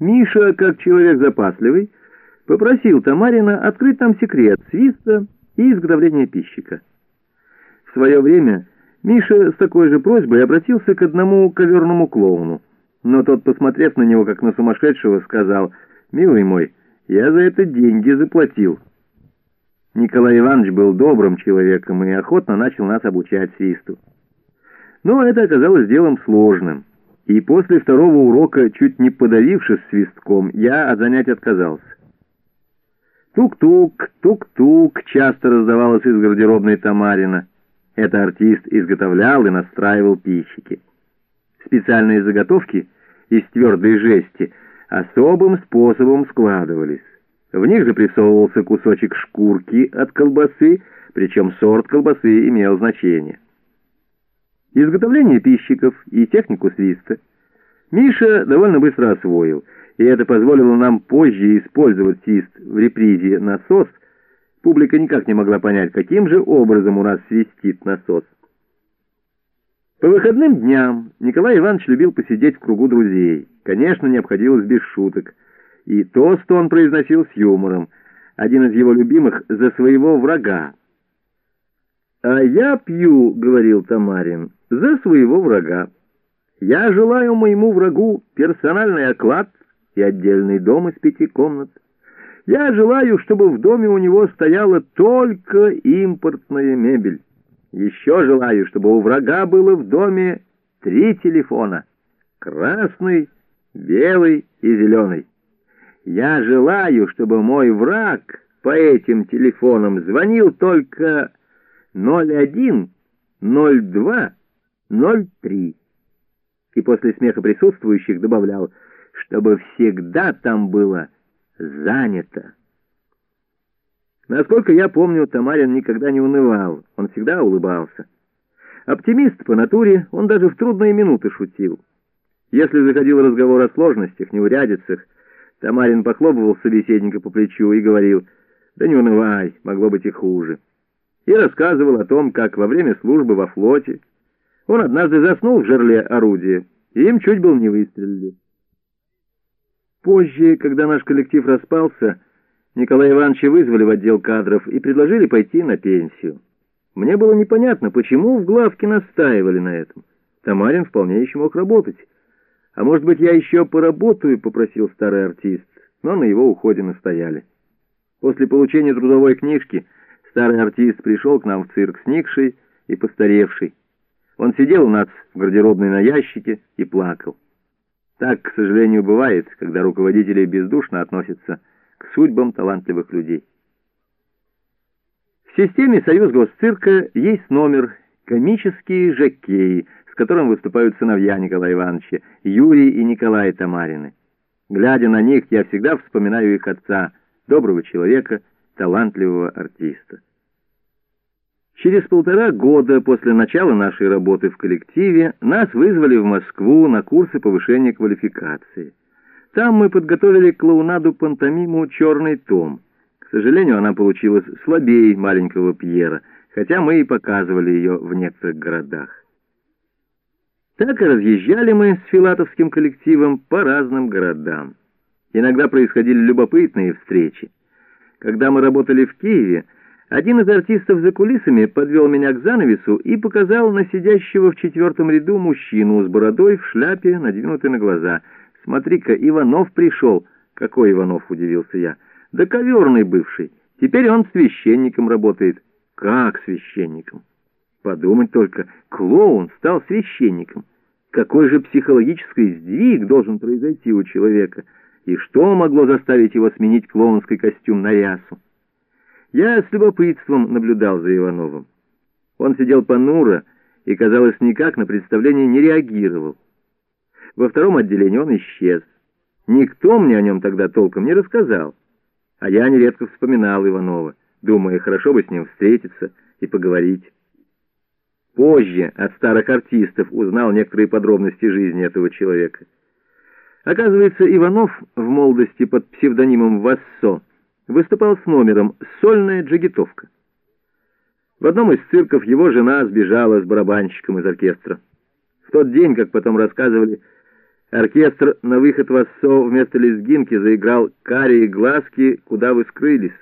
Миша, как человек запасливый, попросил Тамарина открыть нам секрет свиста и изготовления пищика. В свое время Миша с такой же просьбой обратился к одному коверному клоуну, но тот, посмотрев на него как на сумасшедшего, сказал, «Милый мой, я за это деньги заплатил». Николай Иванович был добрым человеком и охотно начал нас обучать свисту. Но это оказалось делом сложным, и после второго урока, чуть не подавившись свистком, я от занятий отказался. Тук-тук, тук-тук часто раздавалось из гардеробной Тамарина. Это артист изготовлял и настраивал пищики. Специальные заготовки из твердой жести особым способом складывались. В них же присовывался кусочек шкурки от колбасы, причем сорт колбасы имел значение. Изготовление пищиков и технику свиста Миша довольно быстро освоил, и это позволило нам позже использовать свист в репризе «Насос». Публика никак не могла понять, каким же образом у нас свистит насос. По выходным дням Николай Иванович любил посидеть в кругу друзей. Конечно, не обходилось без шуток. И тост он произносил с юмором. Один из его любимых — за своего врага. «А я пью, — говорил Тамарин, — за своего врага. Я желаю моему врагу персональный оклад и отдельный дом из пяти комнат. Я желаю, чтобы в доме у него стояла только импортная мебель. Еще желаю, чтобы у врага было в доме три телефона — красный, белый и зеленый. Я желаю, чтобы мой враг по этим телефонам звонил только 01, 02, 03. И после смеха присутствующих добавлял, чтобы всегда там было занято. Насколько я помню, Тамарин никогда не унывал, он всегда улыбался. Оптимист по натуре, он даже в трудные минуты шутил. Если заходил разговор о сложностях, неурядицах, Тамарин похлопывал собеседника по плечу и говорил, «Да не унывай, могло быть и хуже» и рассказывал о том, как во время службы во флоте он однажды заснул в жерле орудия, и им чуть был не выстрелили. Позже, когда наш коллектив распался, Николая Ивановича вызвали в отдел кадров и предложили пойти на пенсию. Мне было непонятно, почему в главке настаивали на этом. Тамарин вполне еще мог работать. «А может быть, я еще поработаю?» — попросил старый артист, но на его уходе настояли. После получения трудовой книжки Старый артист пришел к нам в цирк сникший и постаревший. Он сидел у нас в гардеробной на ящике и плакал. Так, к сожалению, бывает, когда руководители бездушно относятся к судьбам талантливых людей. В системе «Союз Госцирка» есть номер «Комические жакеи», с которым выступают сыновья Николая Ивановича, Юрий и Николай Тамарины. Глядя на них, я всегда вспоминаю их отца, доброго человека, талантливого артиста. Через полтора года после начала нашей работы в коллективе нас вызвали в Москву на курсы повышения квалификации. Там мы подготовили клоунаду-пантомиму «Черный том». К сожалению, она получилась слабее маленького Пьера, хотя мы и показывали ее в некоторых городах. Так и разъезжали мы с филатовским коллективом по разным городам. Иногда происходили любопытные встречи. Когда мы работали в Киеве, один из артистов за кулисами подвел меня к занавесу и показал на сидящего в четвертом ряду мужчину с бородой в шляпе, надвинутой на глаза. «Смотри-ка, Иванов пришел!» «Какой Иванов?» — удивился я. «Да коверный бывший. Теперь он священником работает». «Как священником?» Подумать только, клоун стал священником. Какой же психологический сдвиг должен произойти у человека — и что могло заставить его сменить клоунский костюм на рясу? Я с любопытством наблюдал за Ивановым. Он сидел понуро и, казалось, никак на представление не реагировал. Во втором отделении он исчез. Никто мне о нем тогда толком не рассказал. А я нередко вспоминал Иванова, думая, хорошо бы с ним встретиться и поговорить. Позже от старых артистов узнал некоторые подробности жизни этого человека. Оказывается, Иванов в молодости под псевдонимом Вассо выступал с номером «Сольная джигитовка». В одном из цирков его жена сбежала с барабанщиком из оркестра. В тот день, как потом рассказывали, Оркестр на выход в Оссо вместо лезгинки заиграл «Карие глазки, куда вы скрылись».